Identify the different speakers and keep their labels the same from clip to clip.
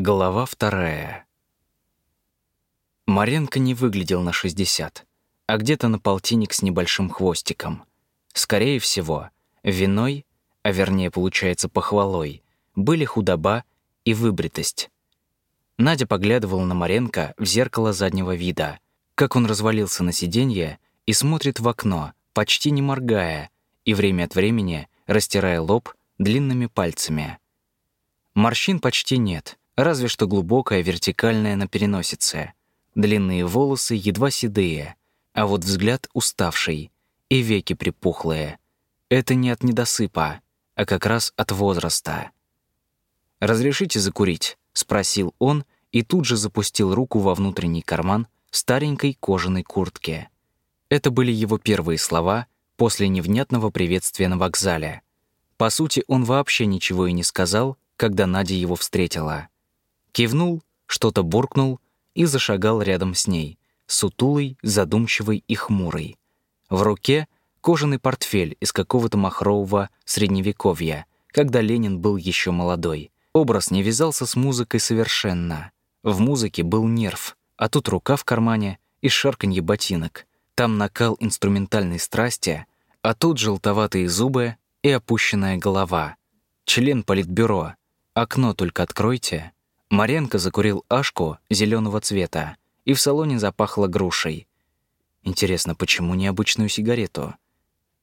Speaker 1: Глава вторая. Маренко не выглядел на 60, а где-то на полтинник с небольшим хвостиком. Скорее всего, виной, а вернее, получается, похвалой, были худоба и выбритость. Надя поглядывала на Маренко в зеркало заднего вида, как он развалился на сиденье и смотрит в окно, почти не моргая, и время от времени растирая лоб длинными пальцами. Морщин почти нет, разве что глубокая вертикальная на переносице. Длинные волосы едва седые, а вот взгляд уставший и веки припухлые. Это не от недосыпа, а как раз от возраста. «Разрешите закурить?» — спросил он и тут же запустил руку во внутренний карман старенькой кожаной куртки. Это были его первые слова после невнятного приветствия на вокзале. По сути, он вообще ничего и не сказал, когда Надя его встретила. Кивнул, что-то буркнул и зашагал рядом с ней, сутулый, задумчивый и хмурый. В руке кожаный портфель из какого-то махрового средневековья, когда Ленин был еще молодой. Образ не вязался с музыкой совершенно. В музыке был нерв, а тут рука в кармане и шарканье ботинок. Там накал инструментальной страсти, а тут желтоватые зубы и опущенная голова. Член политбюро. Окно только откройте. Маренко закурил ашку зеленого цвета, и в салоне запахло грушей. Интересно, почему необычную сигарету?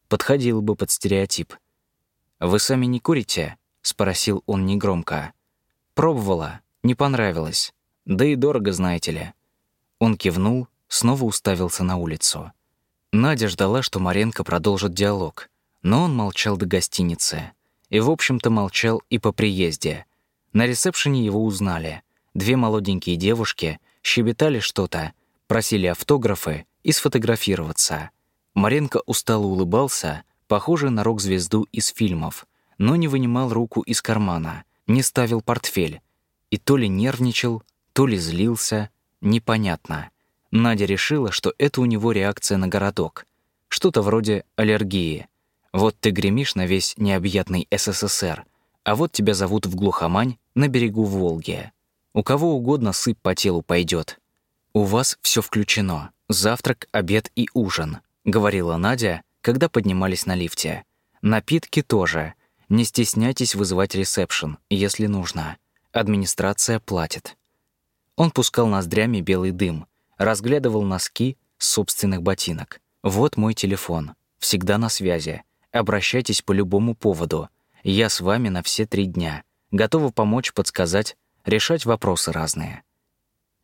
Speaker 1: Подходил бы под стереотип. «Вы сами не курите?» — спросил он негромко. «Пробовала. Не понравилось. Да и дорого, знаете ли». Он кивнул, снова уставился на улицу. Надя ждала, что Маренко продолжит диалог, но он молчал до гостиницы. И, в общем-то, молчал и по приезде — на ресепшене его узнали. Две молоденькие девушки щебетали что-то, просили автографы и сфотографироваться. Маренко устало улыбался, похожий на рок-звезду из фильмов, но не вынимал руку из кармана, не ставил портфель. И то ли нервничал, то ли злился, непонятно. Надя решила, что это у него реакция на городок. Что-то вроде аллергии. Вот ты гремишь на весь необъятный СССР — а вот тебя зовут в глухомань на берегу Волги. У кого угодно сыпь по телу пойдет. У вас все включено. Завтрак, обед и ужин, говорила Надя, когда поднимались на лифте. Напитки тоже. Не стесняйтесь вызывать ресепшн, если нужно. Администрация платит. Он пускал ноздрями белый дым, разглядывал носки собственных ботинок. Вот мой телефон. Всегда на связи. Обращайтесь по любому поводу. Я с вами на все три дня. Готова помочь, подсказать, решать вопросы разные.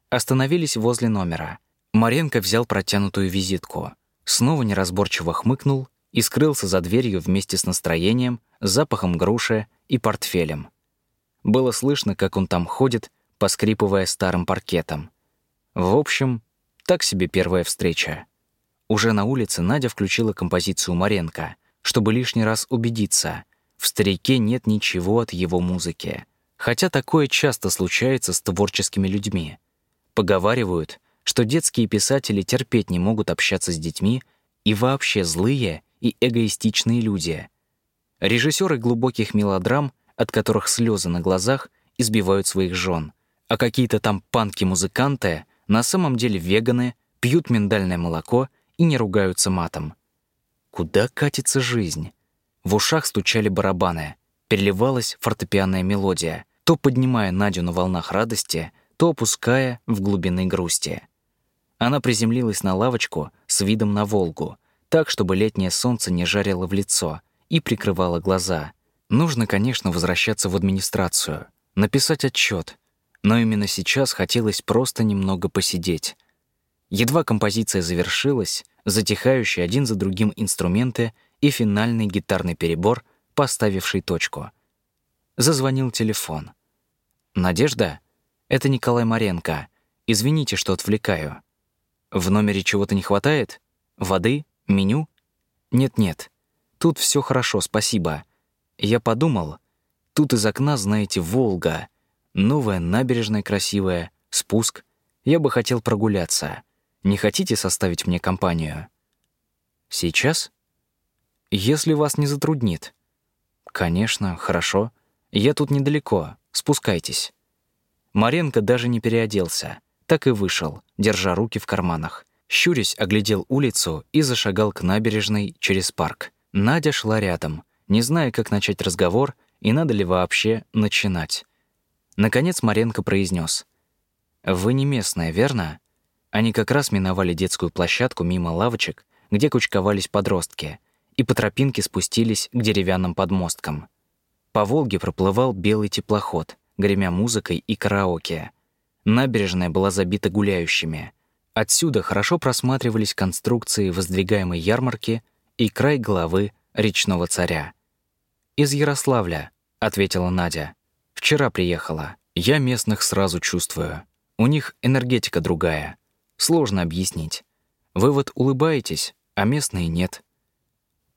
Speaker 1: Остановились возле номера. Маренко взял протянутую визитку. Снова неразборчиво хмыкнул и скрылся за дверью вместе с настроением, запахом груши и портфелем. Было слышно, как он там ходит, поскрипывая старым паркетом. В общем, так себе первая встреча. Уже на улице Надя включила композицию Маренко, чтобы лишний раз убедиться — в старике нет ничего от его музыки. Хотя такое часто случается с творческими людьми. Поговаривают, что детские писатели терпеть не могут общаться с детьми и вообще злые и эгоистичные люди. Режиссеры глубоких мелодрам, от которых слезы на глазах, избивают своих жен, а какие-то там панки-музыканты на самом деле веганы, пьют миндальное молоко и не ругаются матом. Куда катится жизнь? В ушах стучали барабаны, переливалась фортепианная мелодия, то поднимая Надю на волнах радости, то опуская в глубины грусти. Она приземлилась на лавочку с видом на Волгу, так, чтобы летнее солнце не жарило в лицо и прикрывало глаза. Нужно, конечно, возвращаться в администрацию, написать отчет, но именно сейчас хотелось просто немного посидеть. Едва композиция завершилась, затихающие один за другим инструменты и финальный гитарный перебор, поставивший точку. Зазвонил телефон. «Надежда? Это Николай Маренко. Извините, что отвлекаю. В номере чего-то не хватает? Воды? Меню? Нет-нет. Тут все хорошо, спасибо. Я подумал, тут из окна, знаете, Волга. Новая набережная красивая, спуск. Я бы хотел прогуляться. Не хотите составить мне компанию? Сейчас? Если вас не затруднит. Конечно, хорошо. Я тут недалеко. Спускайтесь. Маренко даже не переоделся, так и вышел, держа руки в карманах. Щурясь, оглядел улицу и зашагал к набережной через парк. Надя шла рядом, не зная, как начать разговор и надо ли вообще начинать. Наконец Маренко произнес: «Вы не местная, верно?» Они как раз миновали детскую площадку мимо лавочек, где кучковались подростки, и по тропинке спустились к деревянным подмосткам. По Волге проплывал белый теплоход, гремя музыкой и караоке. Набережная была забита гуляющими. Отсюда хорошо просматривались конструкции воздвигаемой ярмарки и край головы речного царя. «Из Ярославля», — ответила Надя. «Вчера приехала. Я местных сразу чувствую. У них энергетика другая. Сложно объяснить. Вы вот улыбаетесь, а местные нет.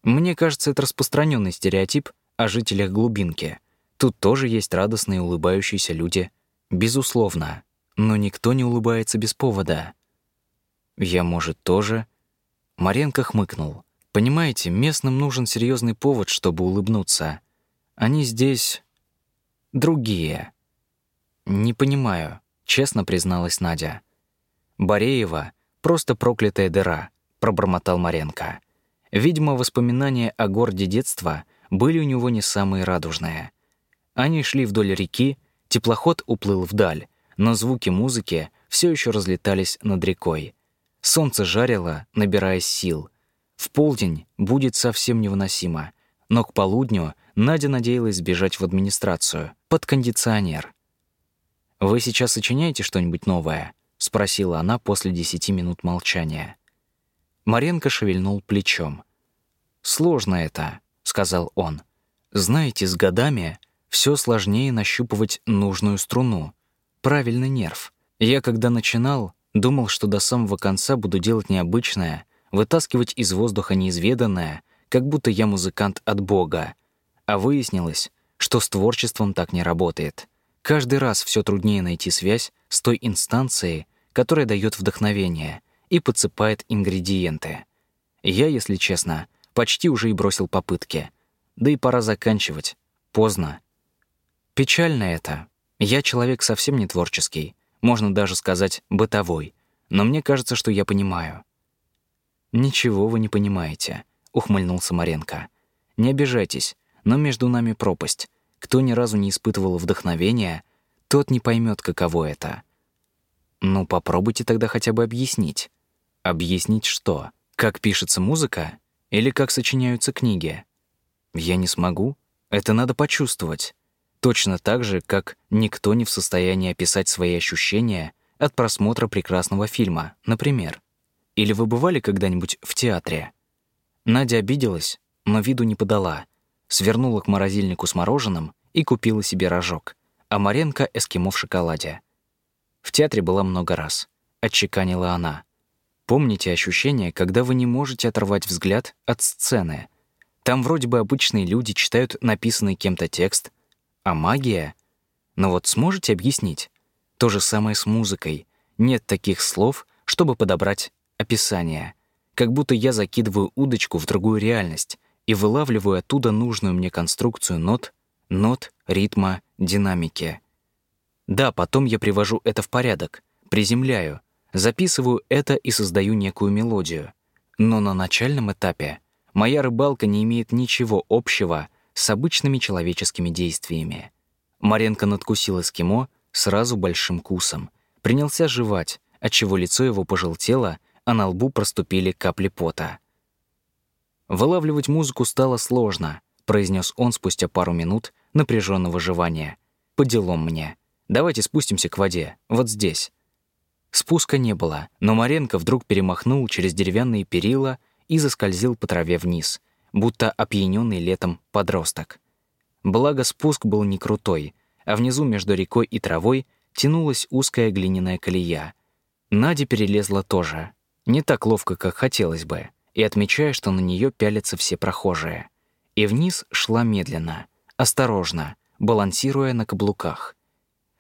Speaker 1: Мне кажется, это распространенный стереотип о жителях глубинки. Тут тоже есть радостные улыбающиеся люди. Безусловно. Но никто не улыбается без повода. Я, может, тоже? Маренко хмыкнул. Понимаете, местным нужен серьезный повод, чтобы улыбнуться. Они здесь другие. Не понимаю, честно призналась Надя. Бореева — просто проклятая дыра, пробормотал Маренко. Видимо, воспоминания о городе детства были у него не самые радужные. Они шли вдоль реки, теплоход уплыл вдаль, но звуки музыки все еще разлетались над рекой. Солнце жарило, набираясь сил. В полдень будет совсем невыносимо, но к полудню Надя надеялась сбежать в администрацию, под кондиционер. «Вы сейчас сочиняете что-нибудь новое?» — спросила она после десяти минут молчания. Маренко шевельнул плечом. «Сложно это», — сказал он. «Знаете, с годами все сложнее нащупывать нужную струну, правильный нерв. Я, когда начинал, думал, что до самого конца буду делать необычное, вытаскивать из воздуха неизведанное, как будто я музыкант от Бога. А выяснилось, что с творчеством так не работает. Каждый раз все труднее найти связь с той инстанцией, которая дает вдохновение и подсыпает ингредиенты. Я, если честно, почти уже и бросил попытки. Да и пора заканчивать. Поздно. Печально это. Я человек совсем не творческий, можно даже сказать бытовой, но мне кажется, что я понимаю. Ничего вы не понимаете, ухмыльнулся Маренко. Не обижайтесь, но между нами пропасть. Кто ни разу не испытывал вдохновения, тот не поймет, каково это. Ну, попробуйте тогда хотя бы объяснить. Объяснить что? Как пишется музыка или как сочиняются книги? Я не смогу. Это надо почувствовать. Точно так же, как никто не в состоянии описать свои ощущения от просмотра прекрасного фильма, например. Или вы бывали когда-нибудь в театре? Надя обиделась, но виду не подала. Свернула к морозильнику с мороженым и купила себе рожок, а Маренко — эскимо в шоколаде. В театре была много раз. Отчеканила она. Помните ощущение, когда вы не можете оторвать взгляд от сцены? Там вроде бы обычные люди читают написанный кем-то текст, а магия? Но вот сможете объяснить? То же самое с музыкой. Нет таких слов, чтобы подобрать описание. Как будто я закидываю удочку в другую реальность и вылавливаю оттуда нужную мне конструкцию нот, нот, ритма, динамики. Да, потом я привожу это в порядок, приземляю, записываю это и создаю некую мелодию. Но на начальном этапе моя рыбалка не имеет ничего общего с обычными человеческими действиями. Маренко надкусил эскимо сразу большим кусом, принялся жевать, отчего лицо его пожелтело, а на лбу проступили капли пота. «Вылавливать музыку стало сложно», — произнес он спустя пару минут напряженного жевания. «По делам мне. Давайте спустимся к воде, вот здесь». Спуска не было, но Маренко вдруг перемахнул через деревянные перила и заскользил по траве вниз, будто опьяненный летом подросток. Благо спуск был не крутой, а внизу между рекой и травой тянулась узкая глиняная колея. Надя перелезла тоже. Не так ловко, как хотелось бы, и отмечая, что на нее пялятся все прохожие. И вниз шла медленно, осторожно, балансируя на каблуках.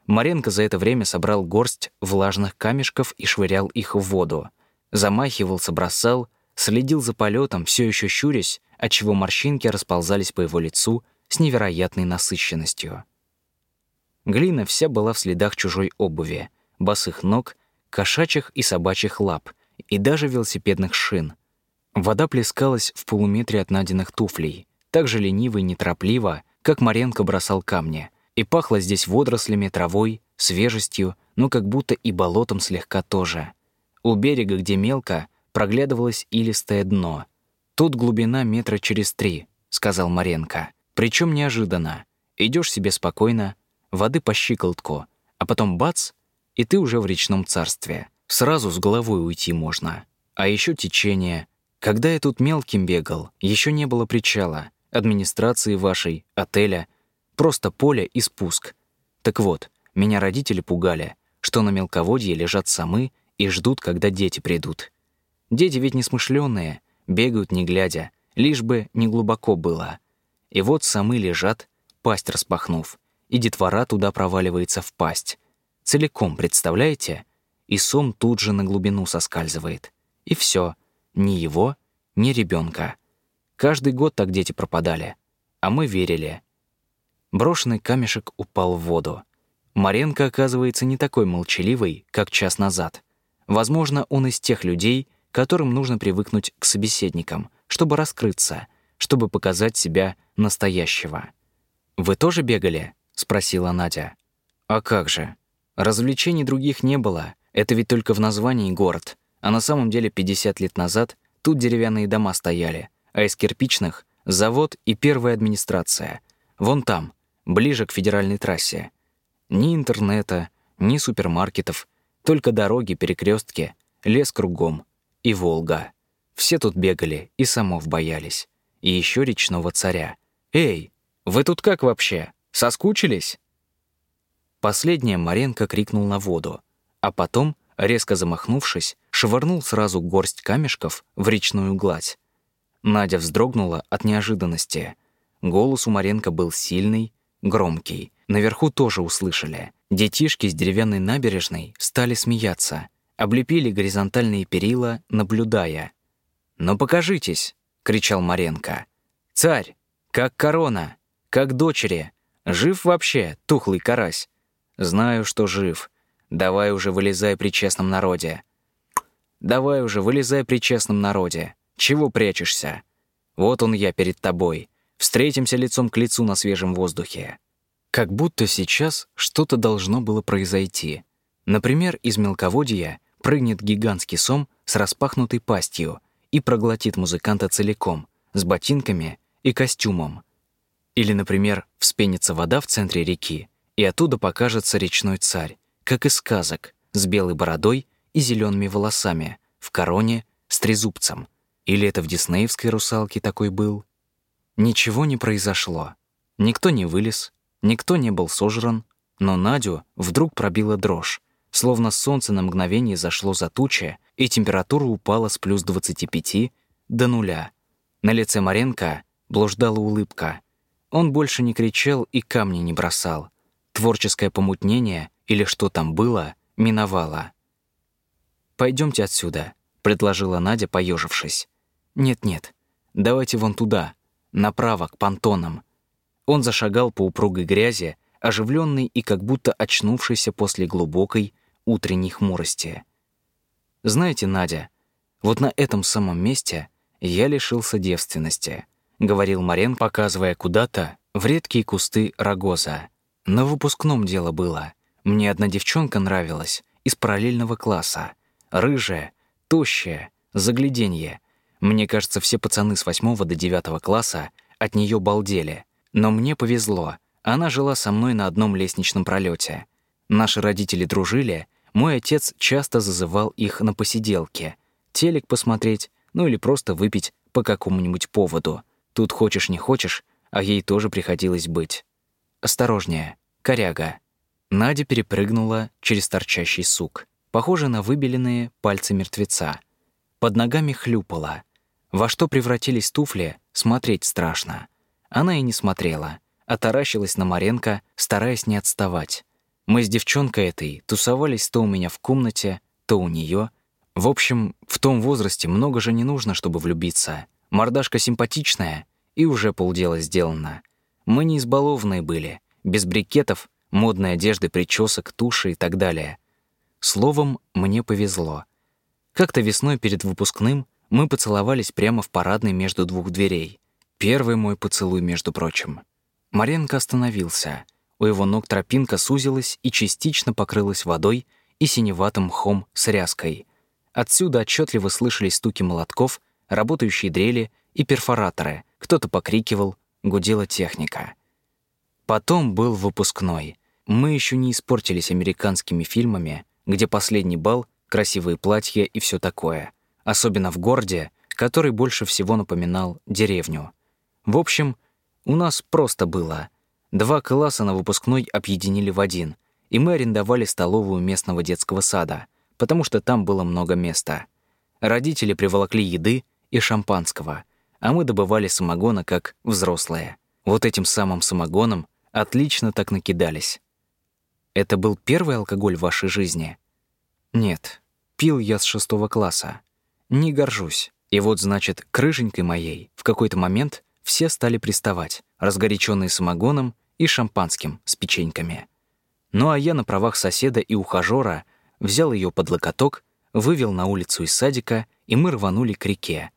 Speaker 1: Маренко за это время собрал горсть влажных камешков и швырял их в воду. Замахивался, бросал, следил за полетом, все еще щурясь, отчего морщинки расползались по его лицу с невероятной насыщенностью. Глина вся была в следах чужой обуви, босых ног, кошачьих и собачьих лап и даже велосипедных шин. Вода плескалась в полуметре от Надиных туфлей, так же лениво и неторопливо, как Маренко бросал камни, и пахло здесь водорослями, травой, свежестью, но как будто и болотом слегка тоже. У берега, где мелко, проглядывалось илистое дно. «Тут глубина метра через три», — сказал Маренко. Причем неожиданно. Идешь себе спокойно, воды по щиколотку, а потом бац, и ты уже в речном царстве. Сразу с головой уйти можно. А еще течение. Когда я тут мелким бегал, еще не было причала, администрации вашей, отеля, просто поле и спуск. Так вот, меня родители пугали, что на мелководье лежат самы и ждут, когда дети придут. Дети ведь несмышленные, бегают не глядя, лишь бы не глубоко было. И вот самы лежат, пасть распахнув, и детвора туда проваливается в пасть. Целиком, представляете? И сом тут же на глубину соскальзывает. И все, ни его, ни ребенка. Каждый год так дети пропадали, а мы верили. Брошенный камешек упал в воду. Маренко оказывается не такой молчаливый, как час назад. Возможно, он из тех людей, которым нужно привыкнуть к собеседникам, чтобы раскрыться, чтобы показать себя настоящего. «Вы тоже бегали?» — спросила Надя. «А как же? Развлечений других не было. Это ведь только в названии город. А на самом деле 50 лет назад тут деревянные дома стояли, а из кирпичных — завод и первая администрация. Вон там, ближе к федеральной трассе. Ни интернета, ни супермаркетов, только дороги, перекрестки, лес кругом и Волга. Все тут бегали и самов боялись. И еще речного царя. «Эй, вы тут как вообще? Соскучились?» Последнее Маренко крикнул на воду, а потом, резко замахнувшись, швырнул сразу горсть камешков в речную гладь. Надя вздрогнула от неожиданности. Голос у Маренко был сильный, громкий. Наверху тоже услышали. Детишки с деревянной набережной стали смеяться, облепили горизонтальные перила, наблюдая. «Ну покажитесь!» — кричал Маренко. «Царь! Как корона! Как дочери! Жив вообще, тухлый карась!» «Знаю, что жив. Давай уже вылезай при честном народе». «Давай уже вылезай при честном народе. Чего прячешься? Вот он я перед тобой. Встретимся лицом к лицу на свежем воздухе». Как будто сейчас что-то должно было произойти. Например, из мелководья прыгнет гигантский сом с распахнутой пастью и проглотит музыканта целиком, с ботинками и костюмом. Или, например, вспенится вода в центре реки, и оттуда покажется речной царь, как из сказок, с белой бородой и зелеными волосами, в короне, с трезубцем. Или это в диснеевской «Русалке» такой был? Ничего не произошло. Никто не вылез, никто не был сожран, но Надю вдруг пробила дрожь, словно солнце на мгновение зашло за тучи, и температура упала с плюс 25 до нуля. На лице Маренко блуждала улыбка. Он больше не кричал и камни не бросал. Творческое помутнение, или что там было, миновало. Пойдемте отсюда», — предложила Надя, поежившись. «Нет-нет, давайте вон туда, направо, к понтонам». Он зашагал по упругой грязи, оживленный и как будто очнувшийся после глубокой утренней хмурости. «Знаете, Надя, вот на этом самом месте я лишился девственности», — говорил Марен, показывая куда-то в редкие кусты рогоза. На выпускном дело было. Мне одна девчонка нравилась из параллельного класса. Рыжая, тощая, загляденье. Мне кажется, все пацаны с восьмого до девятого класса от нее балдели. Но мне повезло. Она жила со мной на одном лестничном пролете. Наши родители дружили, мой отец часто зазывал их на посиделки. Телек посмотреть, ну или просто выпить по какому-нибудь поводу. Тут хочешь не хочешь, а ей тоже приходилось быть. «Осторожнее, коряга». Надя перепрыгнула через торчащий сук, похожий на выбеленные пальцы мертвеца. Под ногами хлюпала. Во что превратились туфли, смотреть страшно. Она и не смотрела, а на Маренко, стараясь не отставать. Мы с девчонкой этой тусовались то у меня в комнате, то у нее. В общем, в том возрасте много же не нужно, чтобы влюбиться. Мордашка симпатичная, и уже полдела сделано — мы не избалованные были, без брикетов, модной одежды, причесок, туши и так далее. Словом, мне повезло. Как-то весной перед выпускным мы поцеловались прямо в парадной между двух дверей. Первый мой поцелуй, между прочим. Маренко остановился. У его ног тропинка сузилась и частично покрылась водой и синеватым мхом с ряской. Отсюда отчетливо слышались стуки молотков, работающие дрели и перфораторы. Кто-то покрикивал, гудела техника. Потом был выпускной. Мы еще не испортились американскими фильмами, где последний бал, красивые платья и все такое. Особенно в городе, который больше всего напоминал деревню. В общем, у нас просто было. Два класса на выпускной объединили в один, и мы арендовали столовую местного детского сада, потому что там было много места. Родители приволокли еды и шампанского, а мы добывали самогона как взрослые. Вот этим самым самогоном отлично так накидались. Это был первый алкоголь в вашей жизни? Нет, пил я с шестого класса. Не горжусь. И вот, значит, крыженькой моей в какой-то момент все стали приставать, разгоряченные самогоном и шампанским с печеньками. Ну а я на правах соседа и ухажера взял ее под локоток, вывел на улицу из садика, и мы рванули к реке.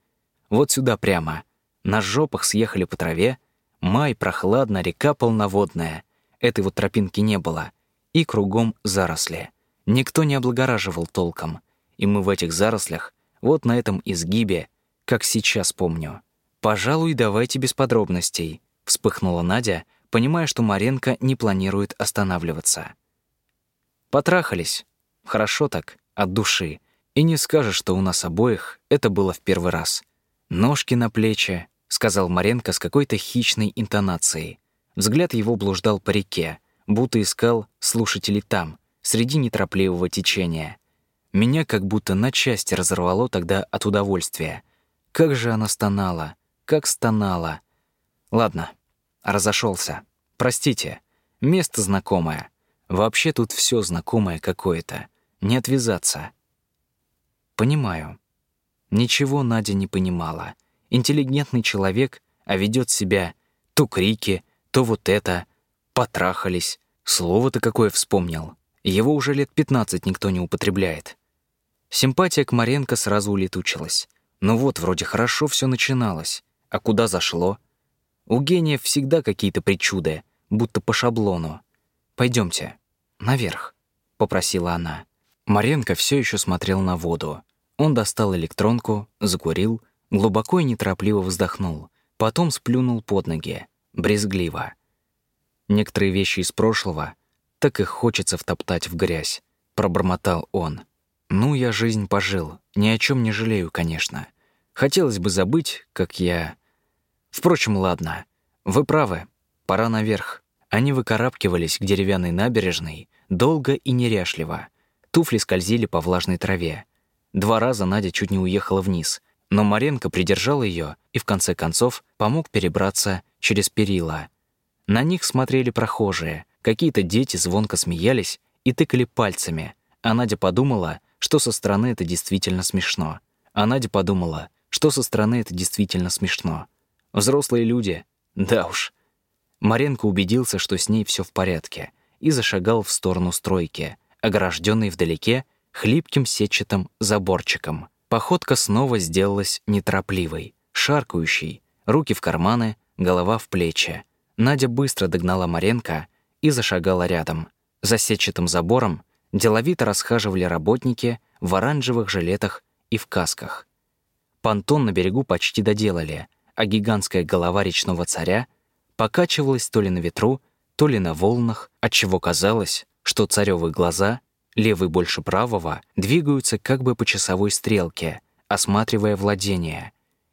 Speaker 1: Вот сюда прямо. На жопах съехали по траве. Май, прохладно, река полноводная. Этой вот тропинки не было. И кругом заросли. Никто не облагораживал толком. И мы в этих зарослях, вот на этом изгибе, как сейчас помню. «Пожалуй, давайте без подробностей», — вспыхнула Надя, понимая, что Маренко не планирует останавливаться. Потрахались. Хорошо так, от души. И не скажешь, что у нас обоих это было в первый раз. «Ножки на плечи», — сказал Маренко с какой-то хищной интонацией. Взгляд его блуждал по реке, будто искал слушателей там, среди неторопливого течения. Меня как будто на части разорвало тогда от удовольствия. Как же она стонала, как стонала. Ладно, разошелся. Простите, место знакомое. Вообще тут все знакомое какое-то. Не отвязаться. Понимаю. Ничего Надя не понимала. Интеллигентный человек, а ведет себя то крики, то вот это. Потрахались. Слово-то какое вспомнил. Его уже лет 15 никто не употребляет. Симпатия к Маренко сразу улетучилась. Ну вот, вроде хорошо все начиналось. А куда зашло? У гениев всегда какие-то причуды, будто по шаблону. Пойдемте наверх, попросила она. Маренко все еще смотрел на воду. Он достал электронку, закурил, глубоко и неторопливо вздохнул, потом сплюнул под ноги, брезгливо. Некоторые вещи из прошлого так и хочется втоптать в грязь, пробормотал он. Ну, я жизнь пожил, ни о чем не жалею, конечно. Хотелось бы забыть, как я... Впрочем, ладно. Вы правы. Пора наверх. Они выкарабкивались к деревянной набережной долго и неряшливо. Туфли скользили по влажной траве. Два раза Надя чуть не уехала вниз, но Маренко придержал ее и в конце концов помог перебраться через перила. На них смотрели прохожие, какие-то дети звонко смеялись и тыкали пальцами, а Надя подумала, что со стороны это действительно смешно. А Надя подумала, что со стороны это действительно смешно. Взрослые люди, да уж. Маренко убедился, что с ней все в порядке, и зашагал в сторону стройки, огражденной вдалеке хлипким сетчатым заборчиком. Походка снова сделалась неторопливой, шаркающей, руки в карманы, голова в плечи. Надя быстро догнала Маренко и зашагала рядом. За сетчатым забором деловито расхаживали работники в оранжевых жилетах и в касках. Понтон на берегу почти доделали, а гигантская голова речного царя покачивалась то ли на ветру, то ли на волнах, отчего казалось, что царевые глаза, левый больше правого, двигаются как бы по часовой стрелке, осматривая владение.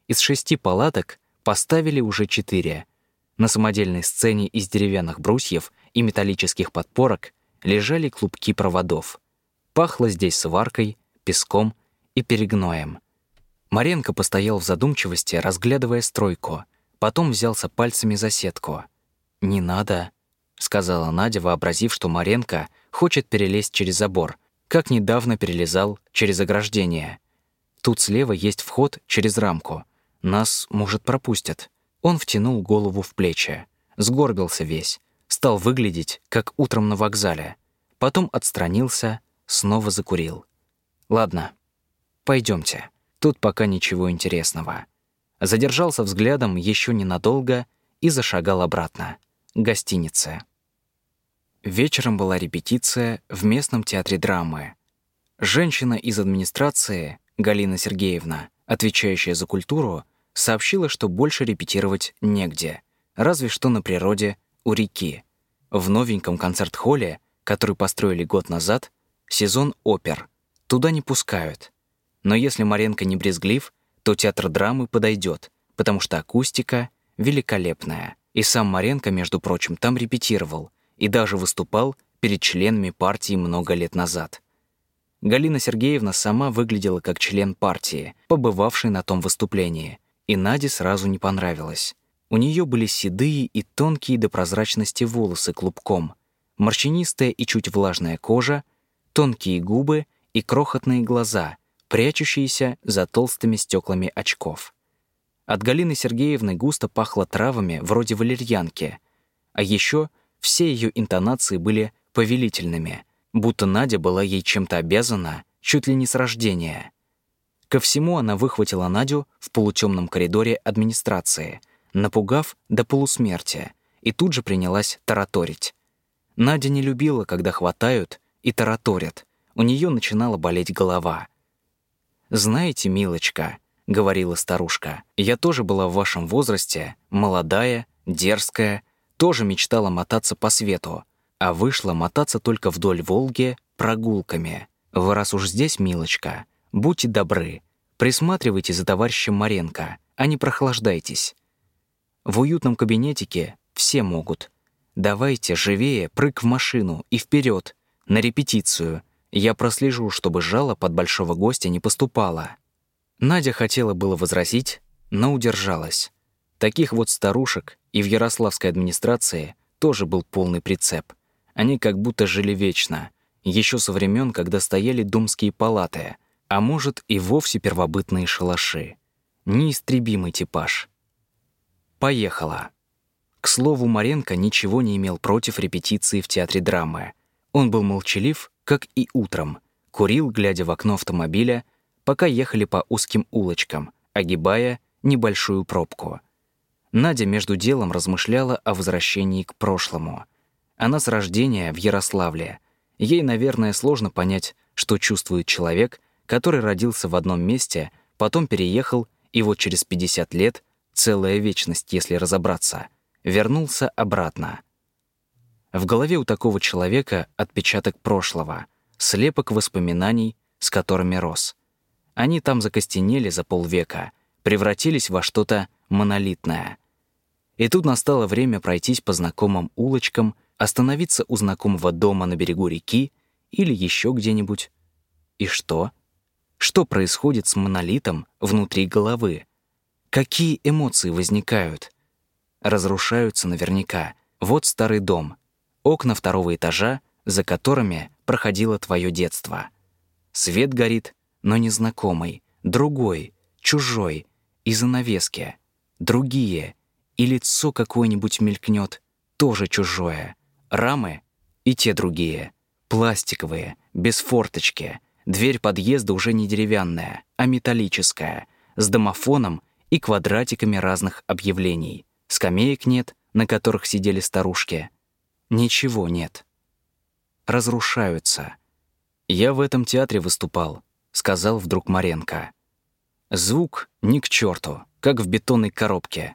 Speaker 1: Из шести палаток поставили уже четыре. На самодельной сцене из деревянных брусьев и металлических подпорок лежали клубки проводов. Пахло здесь сваркой, песком и перегноем. Маренко постоял в задумчивости, разглядывая стройку. Потом взялся пальцами за сетку. «Не надо», — сказала Надя, вообразив, что Маренко хочет перелезть через забор, как недавно перелезал через ограждение. Тут слева есть вход через рамку. Нас, может, пропустят. Он втянул голову в плечи, сгорбился весь, стал выглядеть, как утром на вокзале. Потом отстранился, снова закурил. «Ладно, пойдемте. Тут пока ничего интересного». Задержался взглядом еще ненадолго и зашагал обратно. Гостиница. Вечером была репетиция в местном театре драмы. Женщина из администрации, Галина Сергеевна, отвечающая за культуру, сообщила, что больше репетировать негде, разве что на природе у реки. В новеньком концерт-холле, который построили год назад, сезон опер. Туда не пускают. Но если Маренко не брезглив, то театр драмы подойдет, потому что акустика великолепная. И сам Маренко, между прочим, там репетировал и даже выступал перед членами партии много лет назад. Галина Сергеевна сама выглядела как член партии, побывавший на том выступлении, и Наде сразу не понравилось. У нее были седые и тонкие до прозрачности волосы клубком, морщинистая и чуть влажная кожа, тонкие губы и крохотные глаза, прячущиеся за толстыми стеклами очков. От Галины Сергеевны густо пахло травами вроде валерьянки, а еще все ее интонации были повелительными, будто Надя была ей чем-то обязана чуть ли не с рождения. Ко всему она выхватила Надю в полутемном коридоре администрации, напугав до полусмерти, и тут же принялась тараторить. Надя не любила, когда хватают и тараторят. У нее начинала болеть голова. «Знаете, милочка», — говорила старушка, «я тоже была в вашем возрасте, молодая, дерзкая, тоже мечтала мотаться по свету, а вышла мотаться только вдоль Волги прогулками. Вы раз уж здесь, милочка, будьте добры, Присматривайте за товарищем Маренко, а не прохлаждайтесь. В уютном кабинетике все могут. Давайте живее прыг в машину и вперед на репетицию. Я прослежу, чтобы жалоб от большого гостя не поступало. Надя хотела было возразить, но удержалась. Таких вот старушек и в Ярославской администрации тоже был полный прицеп. Они как будто жили вечно, еще со времен, когда стояли думские палаты — а может и вовсе первобытные шалаши. Неистребимый типаж. Поехала. К слову, Маренко ничего не имел против репетиции в театре драмы. Он был молчалив, как и утром, курил, глядя в окно автомобиля, пока ехали по узким улочкам, огибая небольшую пробку. Надя между делом размышляла о возвращении к прошлому. Она с рождения в Ярославле. Ей, наверное, сложно понять, что чувствует человек, который родился в одном месте, потом переехал, и вот через 50 лет, целая вечность, если разобраться, вернулся обратно. В голове у такого человека отпечаток прошлого, слепок воспоминаний, с которыми рос. Они там закостенели за полвека, превратились во что-то монолитное. И тут настало время пройтись по знакомым улочкам, остановиться у знакомого дома на берегу реки или еще где-нибудь. И что? Что происходит с монолитом внутри головы? Какие эмоции возникают? Разрушаются наверняка. Вот старый дом, окна второго этажа, за которыми проходило твое детство. Свет горит, но незнакомый, другой, чужой, и занавески. Другие, и лицо какое-нибудь мелькнет, тоже чужое. Рамы и те другие, пластиковые, без форточки, Дверь подъезда уже не деревянная, а металлическая, с домофоном и квадратиками разных объявлений. Скамеек нет, на которых сидели старушки. Ничего нет. Разрушаются. «Я в этом театре выступал», — сказал вдруг Маренко. Звук ни к черту, как в бетонной коробке.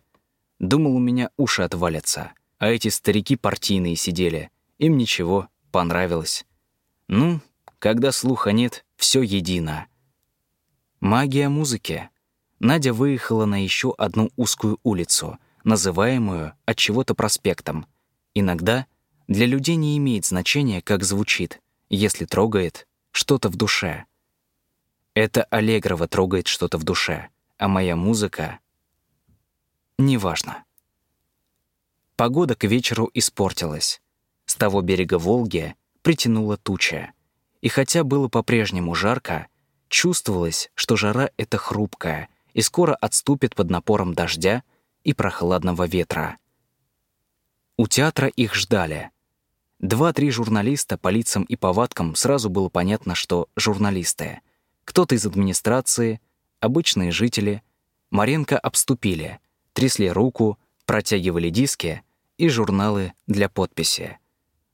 Speaker 1: Думал, у меня уши отвалятся, а эти старики партийные сидели. Им ничего, понравилось. Ну, когда слуха нет, все едино. Магия музыки. Надя выехала на еще одну узкую улицу, называемую от чего-то проспектом. Иногда для людей не имеет значения, как звучит, если трогает что-то в душе. Это Аллегрова трогает что-то в душе, а моя музыка — неважно. Погода к вечеру испортилась. С того берега Волги притянула туча. И хотя было по-прежнему жарко, чувствовалось, что жара эта хрупкая и скоро отступит под напором дождя и прохладного ветра. У театра их ждали. Два-три журналиста по лицам и повадкам сразу было понятно, что журналисты. Кто-то из администрации, обычные жители. Маренко обступили, трясли руку, протягивали диски и журналы для подписи.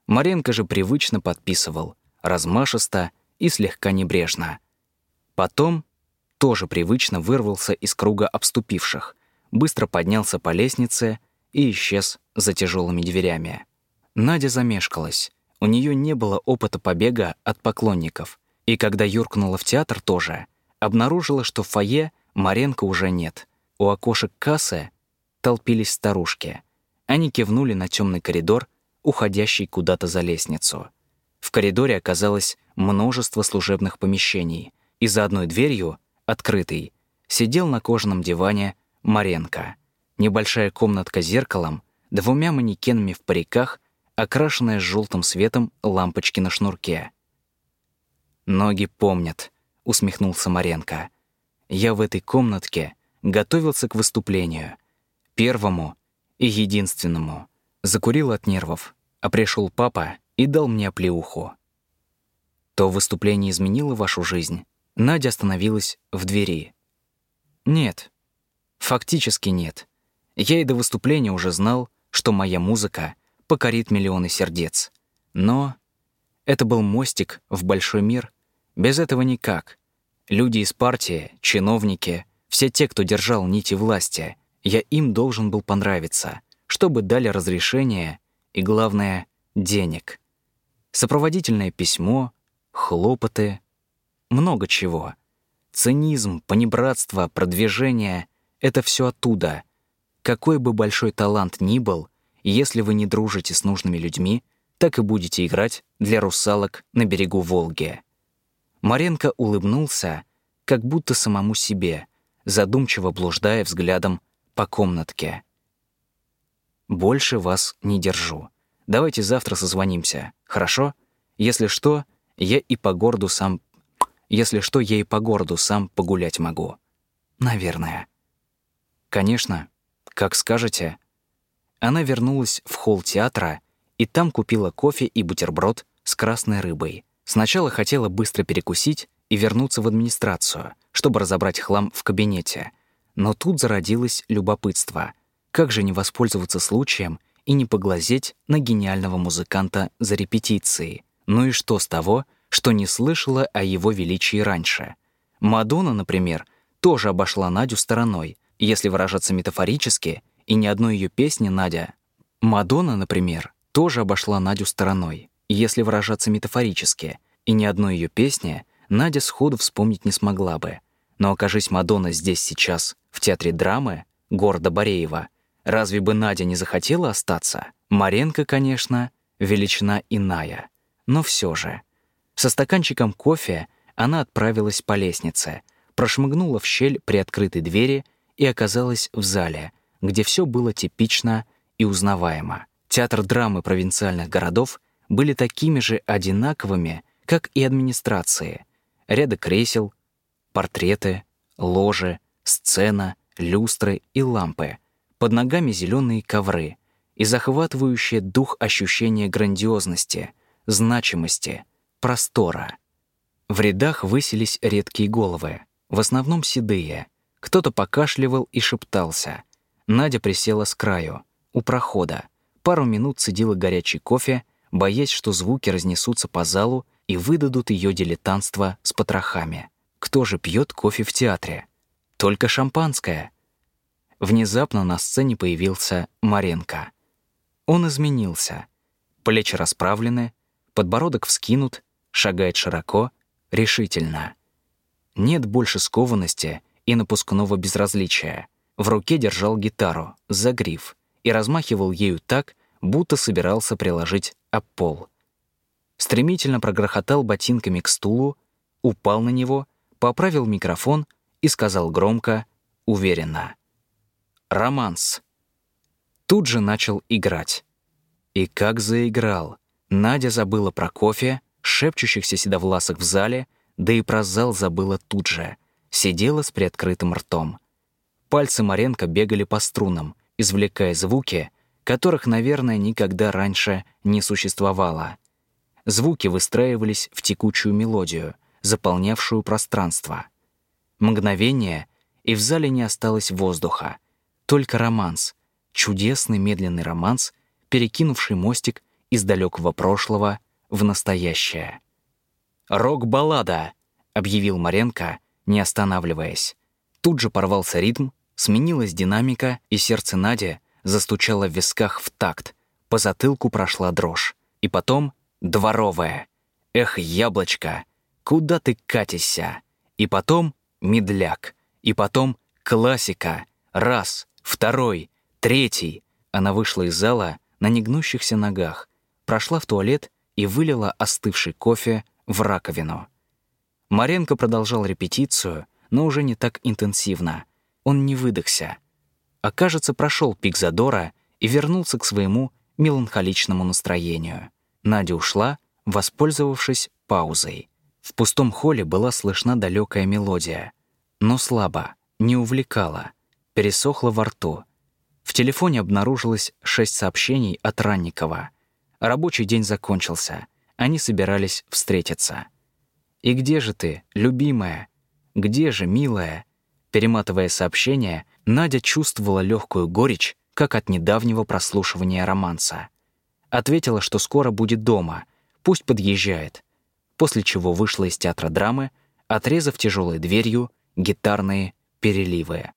Speaker 1: Маренко же привычно подписывал, размашисто и слегка небрежно. Потом тоже привычно вырвался из круга обступивших, быстро поднялся по лестнице и исчез за тяжелыми дверями. Надя замешкалась. У нее не было опыта побега от поклонников. И когда юркнула в театр тоже, обнаружила, что в фойе Маренко уже нет. У окошек кассы толпились старушки. Они кивнули на темный коридор, уходящий куда-то за лестницу. В коридоре оказалось множество служебных помещений, и за одной дверью, открытой, сидел на кожаном диване Маренко. Небольшая комнатка с зеркалом, двумя манекенами в париках, окрашенная желтым светом лампочки на шнурке. «Ноги помнят», — усмехнулся Маренко. «Я в этой комнатке готовился к выступлению. Первому и единственному. Закурил от нервов, а пришел папа и дал мне оплеуху. То выступление изменило вашу жизнь?» Надя остановилась в двери. «Нет, фактически нет. Я и до выступления уже знал, что моя музыка покорит миллионы сердец. Но это был мостик в большой мир. Без этого никак. Люди из партии, чиновники, все те, кто держал нити власти, я им должен был понравиться, чтобы дали разрешение и, главное, денег. Сопроводительное письмо, хлопоты, много чего. Цинизм, понебратство, продвижение — это все оттуда. Какой бы большой талант ни был, если вы не дружите с нужными людьми, так и будете играть для русалок на берегу Волги. Маренко улыбнулся, как будто самому себе, задумчиво блуждая взглядом по комнатке. «Больше вас не держу. Давайте завтра созвонимся, хорошо? Если что, я и по городу сам если что, и по городу сам погулять могу. Наверное. Конечно, как скажете. Она вернулась в холл театра и там купила кофе и бутерброд с красной рыбой. Сначала хотела быстро перекусить и вернуться в администрацию, чтобы разобрать хлам в кабинете. Но тут зародилось любопытство. Как же не воспользоваться случаем и не поглазеть на гениального музыканта за репетицией? Ну и что с того, что не слышала о его величии раньше. Мадонна, например, тоже обошла Надю стороной, если выражаться метафорически, и ни одной ее песни Надя... Мадонна, например, тоже обошла Надю стороной, если выражаться метафорически, и ни одной ее песни Надя сходу вспомнить не смогла бы. Но окажись Мадонна здесь сейчас, в театре драмы, города Бореева, разве бы Надя не захотела остаться? Маренко, конечно, величина иная, но все же — со стаканчиком кофе она отправилась по лестнице, прошмыгнула в щель при открытой двери и оказалась в зале, где все было типично и узнаваемо. Театр драмы провинциальных городов были такими же одинаковыми, как и администрации. Ряды кресел, портреты, ложи, сцена, люстры и лампы. Под ногами зеленые ковры и захватывающее дух ощущение грандиозности, значимости — простора. В рядах высились редкие головы, в основном седые. Кто-то покашливал и шептался. Надя присела с краю, у прохода. Пару минут цедила горячий кофе, боясь, что звуки разнесутся по залу и выдадут ее дилетантство с потрохами. Кто же пьет кофе в театре? Только шампанское. Внезапно на сцене появился Маренко. Он изменился. Плечи расправлены, подбородок вскинут, шагает широко, решительно. Нет больше скованности и напускного безразличия. В руке держал гитару, за гриф, и размахивал ею так, будто собирался приложить об пол. Стремительно прогрохотал ботинками к стулу, упал на него, поправил микрофон и сказал громко, уверенно. «Романс». Тут же начал играть. И как заиграл. Надя забыла про кофе, шепчущихся седовласых в зале, да и про зал забыла тут же. Сидела с приоткрытым ртом. Пальцы Маренко бегали по струнам, извлекая звуки, которых, наверное, никогда раньше не существовало. Звуки выстраивались в текучую мелодию, заполнявшую пространство. Мгновение, и в зале не осталось воздуха. Только романс, чудесный медленный романс, перекинувший мостик из далекого прошлого в настоящее. «Рок-баллада!» — объявил Маренко, не останавливаясь. Тут же порвался ритм, сменилась динамика, и сердце Нади застучало в висках в такт. По затылку прошла дрожь. И потом дворовая. «Эх, яблочко, куда ты катишься?» И потом медляк. И потом классика. Раз, второй, третий. Она вышла из зала на негнущихся ногах, прошла в туалет и вылила остывший кофе в раковину. Маренко продолжал репетицию, но уже не так интенсивно. Он не выдохся. А кажется, прошел пик задора и вернулся к своему меланхоличному настроению. Надя ушла, воспользовавшись паузой. В пустом холле была слышна далекая мелодия, но слабо, не увлекала, пересохла во рту. В телефоне обнаружилось шесть сообщений от Ранникова. Рабочий день закончился. Они собирались встретиться. «И где же ты, любимая? Где же, милая?» Перематывая сообщение, Надя чувствовала легкую горечь, как от недавнего прослушивания романса. Ответила, что скоро будет дома, пусть подъезжает, после чего вышла из театра драмы, отрезав тяжелой дверью гитарные переливы.